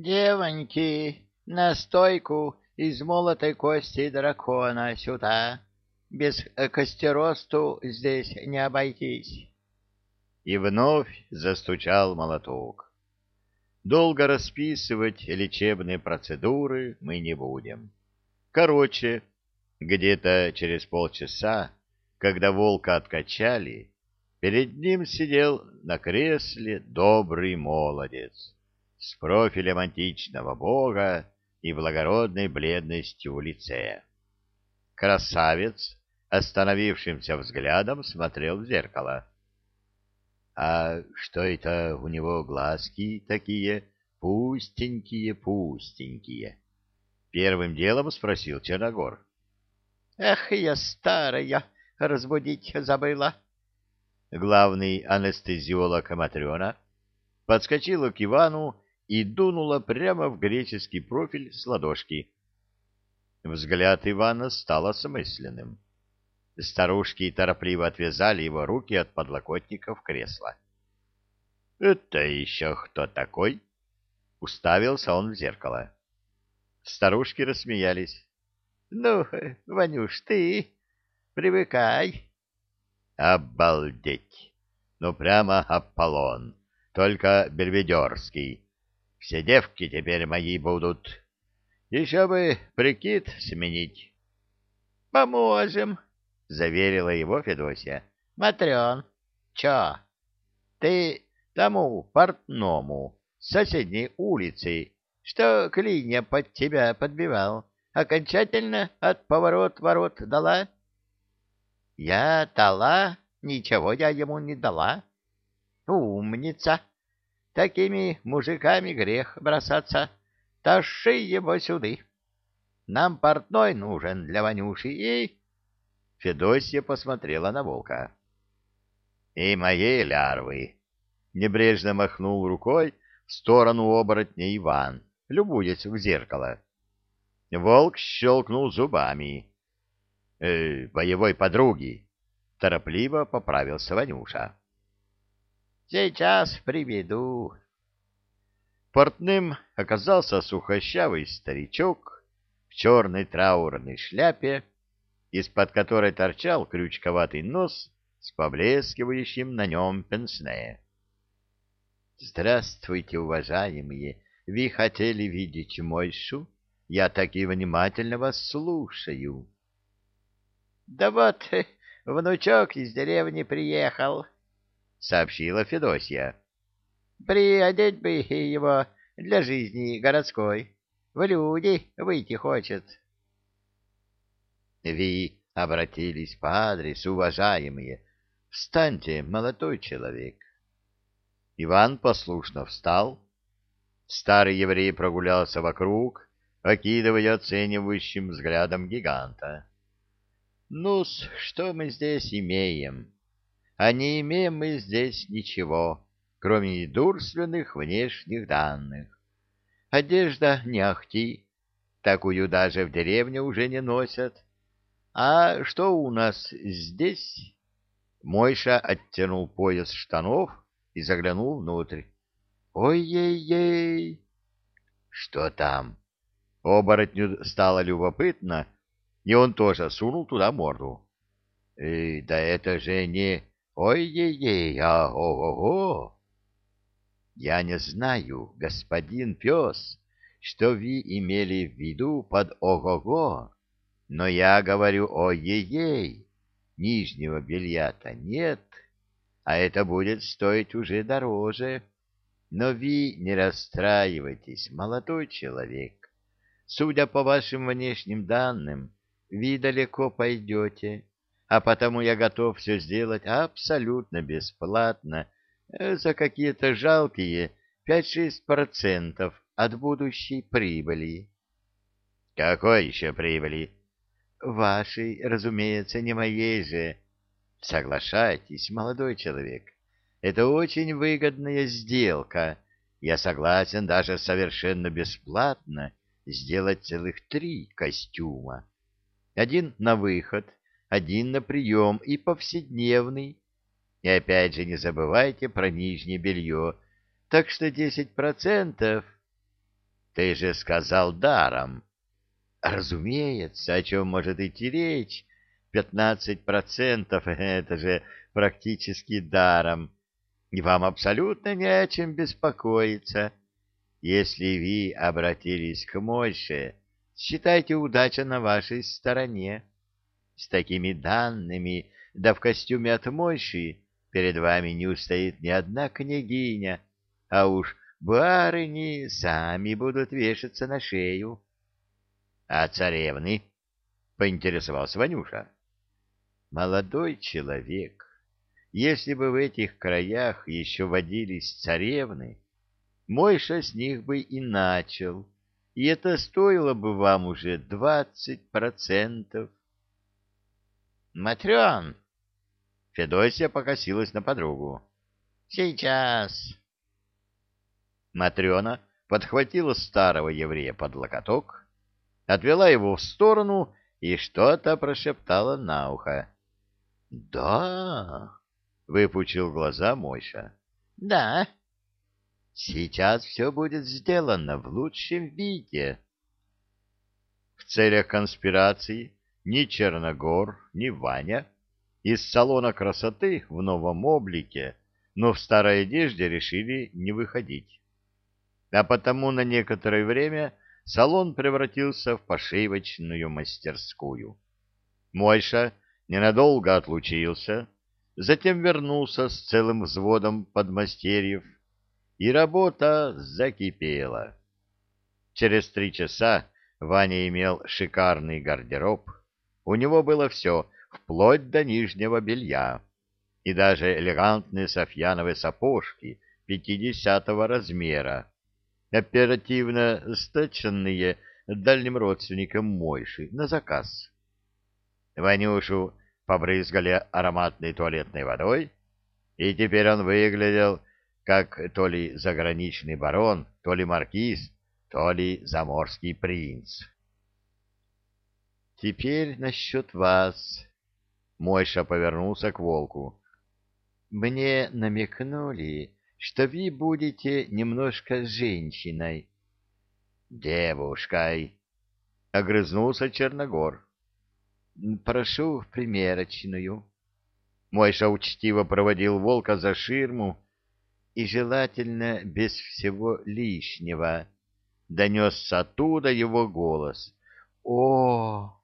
Девоньки, настойку из молотой кости дракона сюда. Без костеросту здесь не обойтись. И вновь застучал молоток. Долго расписывать лечебные процедуры мы не будем. Короче, где-то через полчаса, когда волка откачали, перед ним сидел на кресле добрый молодец с профилем античного бога и благородной бледностью в лице. Красавец остановившимся взглядом смотрел в зеркало. — А что это у него глазки такие пустенькие-пустенькие? Первым делом спросил Черногор. — Эх, я старая, разбудить забыла. Главный анестезиолог Матрена подскочила к Ивану и дунула прямо в греческий профиль с ладошки. Взгляд Ивана стал осмысленным. Старушки торопливо отвязали его руки от подлокотников кресла. — Это еще кто такой? — уставился он в зеркало. Старушки рассмеялись. — Ну, Ванюш, ты привыкай. — Обалдеть! Ну, прямо Аполлон, только бельведерский. Все девки теперь мои будут. Еще бы прикид сменить. — Поможем, — заверила его Федосия. — Матрен, чё? Ты тому портному с соседней улицы, что клинья под тебя подбивал, окончательно от поворот-ворот дала? — Я дала? Ничего я ему не дала. — Умница! Такими мужиками грех бросаться. Тащи его сюды. Нам портной нужен для Ванюши и... Федосия посмотрела на волка. — И моей лярвы! — небрежно махнул рукой в сторону оборотня Иван, любуясь в зеркало. Волк щелкнул зубами. «Э, — Боевой подруги! — торопливо поправился Ванюша. — Сейчас приведу. Портным оказался сухощавый старичок в черной траурной шляпе из-под которой торчал крючковатый нос с поблескивающим на нем пенсне. — Здравствуйте, уважаемые! Вы хотели видеть Мойшу? Я так и внимательно вас слушаю. — Да вот, внучок из деревни приехал, — сообщила Федосья. — Приодеть бы его для жизни городской. В люди выйти хочет. — вы обратились по адресу, уважаемые. Встаньте, молодой человек. Иван послушно встал. Старый еврей прогулялся вокруг, окидывая оценивающим взглядом гиганта. ну что мы здесь имеем? А не имеем мы здесь ничего, кроме недурственных внешних данных. Одежда не ахти, такую даже в деревне уже не носят. А что у нас здесь? Мойша оттянул пояс штанов и заглянул внутрь. Ой-ей-ей! Что там? Оборотню стало любопытно, и он тоже сунул туда морду. Эй, да это же не ой-ей-ей, а ого-го! Я не знаю, господин пес, что вы имели в виду под ого-го. Но я говорю ой-ей-ей, нижнего белья-то нет, а это будет стоить уже дороже. Но вы не расстраивайтесь, молодой человек. Судя по вашим внешним данным, вы далеко пойдете, а потому я готов все сделать абсолютно бесплатно э, за какие-то жалкие 5-6 процентов от будущей прибыли. — Какой еще прибыли? Вашей, разумеется, не моей же. Соглашайтесь, молодой человек. Это очень выгодная сделка. Я согласен даже совершенно бесплатно сделать целых три костюма. Один на выход, один на прием и повседневный. И опять же не забывайте про нижнее белье. Так что десять процентов... Ты же сказал даром. Разумеется, о чем может идти речь? Пятнадцать процентов — это же практически даром. И вам абсолютно не о чем беспокоиться. Если вы обратились к Мойше, считайте удача на вашей стороне. С такими данными, да в костюме от Мойши, перед вами не устоит ни одна княгиня, а уж барыни сами будут вешаться на шею. — А царевны? — поинтересовался Ванюша. — Молодой человек, если бы в этих краях еще водились царевны, Мойша с них бы и начал, и это стоило бы вам уже двадцать процентов. — Матрен! — Федосия покосилась на подругу. — Сейчас! Матрена подхватила старого еврея под локоток, отвела его в сторону и что-то прошептала на ухо. — Да, — выпучил глаза Мойша. — Да. — Сейчас все будет сделано в лучшем виде. В целях конспирации ни Черногор, ни Ваня из салона красоты в новом облике, но в старой одежде решили не выходить а потому на некоторое время салон превратился в пошивочную мастерскую. Мойша ненадолго отлучился, затем вернулся с целым взводом подмастерьев, и работа закипела. Через три часа Ваня имел шикарный гардероб, у него было все, вплоть до нижнего белья, и даже элегантные софьяновые сапожки пятидесятого размера, оперативно стаченные дальним родственникам Мойши на заказ. Ванюшу побрызгали ароматной туалетной водой, и теперь он выглядел как то ли заграничный барон, то ли маркиз, то ли заморский принц. «Теперь насчет вас», — Мойша повернулся к волку. «Мне намекнули, что вы будете немножко женщиной. — Девушкой, — огрызнулся Черногор. — Прошу примерочную. Мойша учтиво проводил волка за ширму, и желательно без всего лишнего. Донесся оттуда его голос. о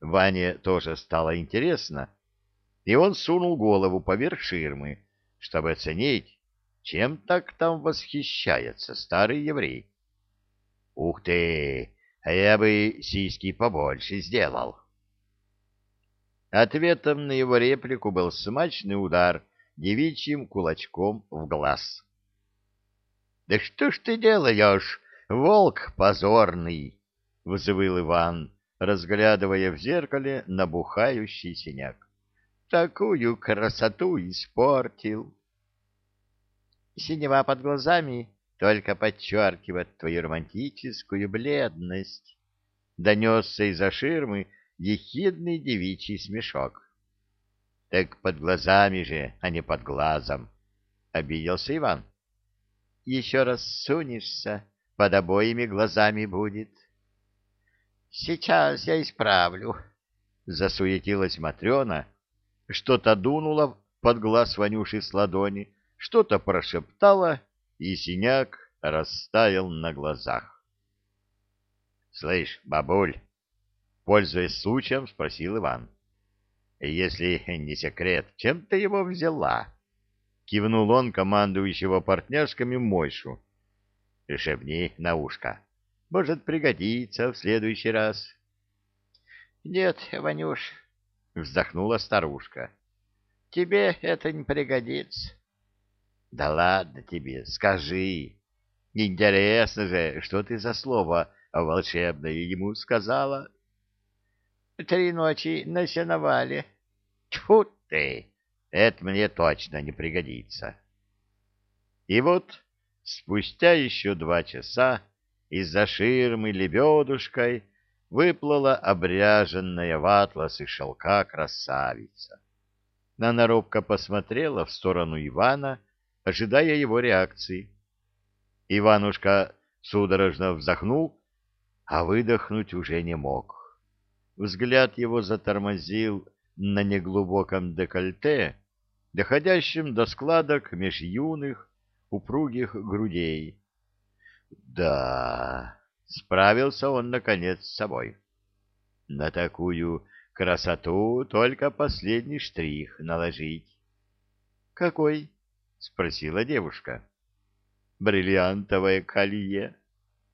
Ване тоже стало интересно, и он сунул голову поверх ширмы, чтобы оценить, чем так там восхищается старый еврей? Ух ты! А я бы сиськи побольше сделал. Ответом на его реплику был смачный удар девичьим кулачком в глаз. — Да что ж ты делаешь, волк позорный? — взвыл Иван, разглядывая в зеркале набухающий синяк. — Такую красоту испортил. — Синева под глазами только подчеркивает твою романтическую бледность. Донесся из-за ширмы ехидный девичий смешок. — Так под глазами же, а не под глазом, — обиделся Иван. — Еще раз сунешься, под обоими глазами будет. — Сейчас я исправлю, — засуетилась Матрена, что-то дунуло под глаз Ванюши с ладони, — что-то прошептала, и синяк растаял на глазах. — Слышь, бабуль, — пользуясь случаем, спросил Иван, — если не секрет, чем ты его взяла? Кивнул он командующего партнерскими Мойшу. — Шепни на ушко. Может пригодится в следующий раз. — Нет, Ванюш, — вздохнула старушка, — тебе это не пригодится. Да ладно тебе, скажи. Интересно же, что ты за слово волшебное ему сказала? Три ночи на сеновале. Тьфу ты! Это мне точно не пригодится. И вот спустя еще два часа из-за ширмы лебедушкой выплыла обряженная в атлас и шелка красавица. Она робко посмотрела в сторону Ивана ожидая его реакции. Иванушка судорожно вздохнул, а выдохнуть уже не мог. Взгляд его затормозил на неглубоком декольте, доходящем до складок меж юных, упругих грудей. Да, справился он, наконец, с собой. На такую красоту только последний штрих наложить. — Какой? — спросила девушка. — Бриллиантовое колье.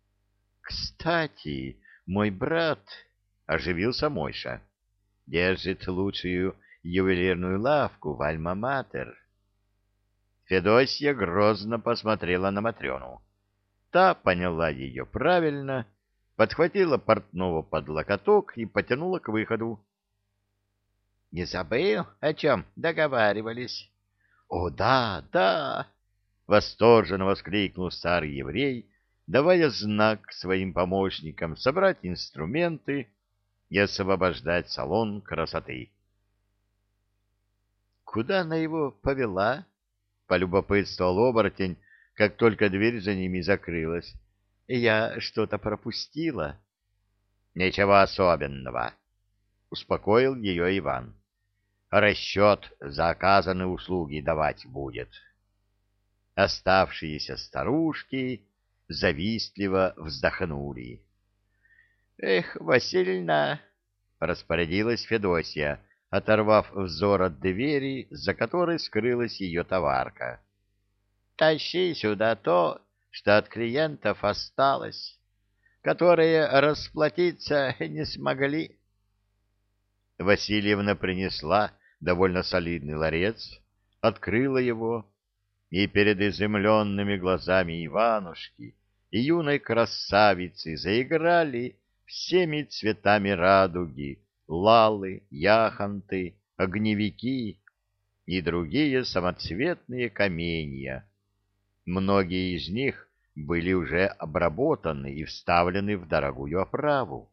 — Кстати, мой брат, — оживился Мойша, — держит лучшую ювелирную лавку в Альма-Матер. Федосья грозно посмотрела на Матрёну. Та поняла ее правильно, подхватила портного под локоток и потянула к выходу. — Не забыл, о чем договаривались? — О, да, да! — восторженно воскликнул старый еврей, давая знак своим помощникам собрать инструменты и освобождать салон красоты. Куда она его повела? — полюбопытствовал оборотень, как только дверь за ними закрылась. — Я что-то пропустила? — Ничего особенного, — успокоил ее Иван. — Расчет за оказанные услуги давать будет. Оставшиеся старушки завистливо вздохнули. — Эх, Васильевна! — распорядилась Федосия, — оторвав взор от двери, за которой скрылась ее товарка. «Тащи сюда то, что от клиентов осталось, которые расплатиться не смогли». Васильевна принесла довольно солидный ларец, открыла его, и перед изумленными глазами Иванушки и юной красавицы заиграли всеми цветами радуги, лалы, яхонты, огневики и другие самоцветные каменья. Многие из них были уже обработаны и вставлены в дорогую оправу.